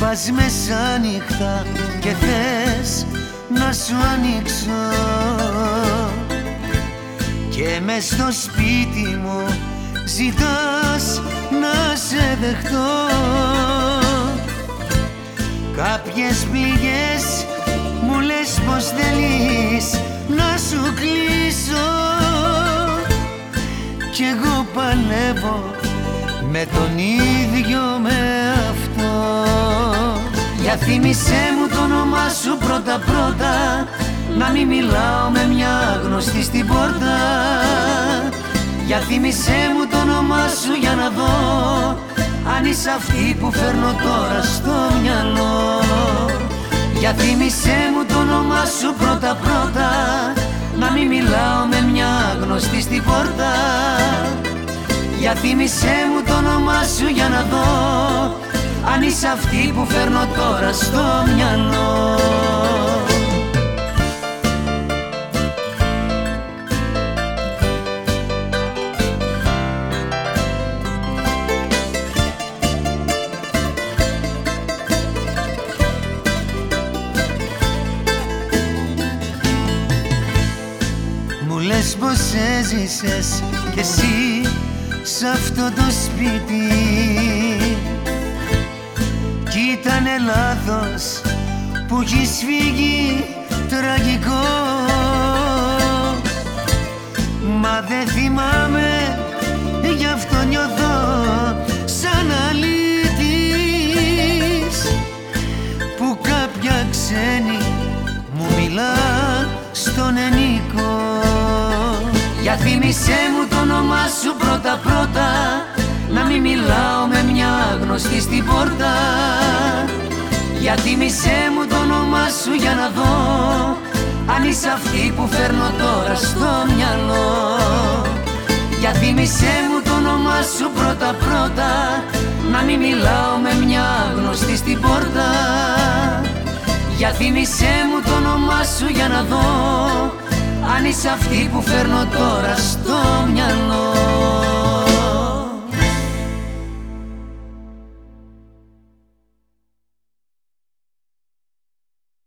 Πας μεσάνυχτα και θες να σου ανοίξω. Και μες στο σπίτι μου ζητάς να σε δεχτώ. Κάποιες πληγές μου λες πως θέλεις να σου κλείσω. Κι εγώ παλεύω με τον ίδιο με αυτό Για θύμισέ μου το όνομά σου πρώτα πρώτα. Να μην μιλάω με μια γνωστή στην πόρτα. Για θύμισέ μου το όνομά σου για να δω Αν είσαι αυτή που φέρνω τώρα στο μυαλό. Για θύμισέ μου το όνομά σου πρώτα πρώτα. Να μην μιλάω με μια γνωστή στην πόρτα. Για θύμισέ μου το όνομά σου για να δω Αν είσαι αυτή που φέρνω τώρα στο μυαλό. Λες πως έζησες κι εσύ σ' αυτό το σπίτι. κι ήτανε λάθος που έχεις φύγει τραγικό. Μα δεν θυμάμαι γι' αυτό νιώθω σαν αλήτης που κάποια ξένη μου μιλά στον ενικό. Για θύμισέ μου το όνομά σου πρώτα πρώτα Να μην μιλάω με μια γνωστή στην πόρτα Για θύμισέ μου το όνομά σου για να δω Αν είσαι αυτή που φέρνω τώρα στο μυαλό. Για θύμισέ μου το όνομά σου πρώτα πρώτα Να μην μιλάω με μια γνωστή στην πόρτα. Για θύμισέ μου το όνομά σου για να δω αν είσαι αυτή που φέρνω τώρα στο μυαλό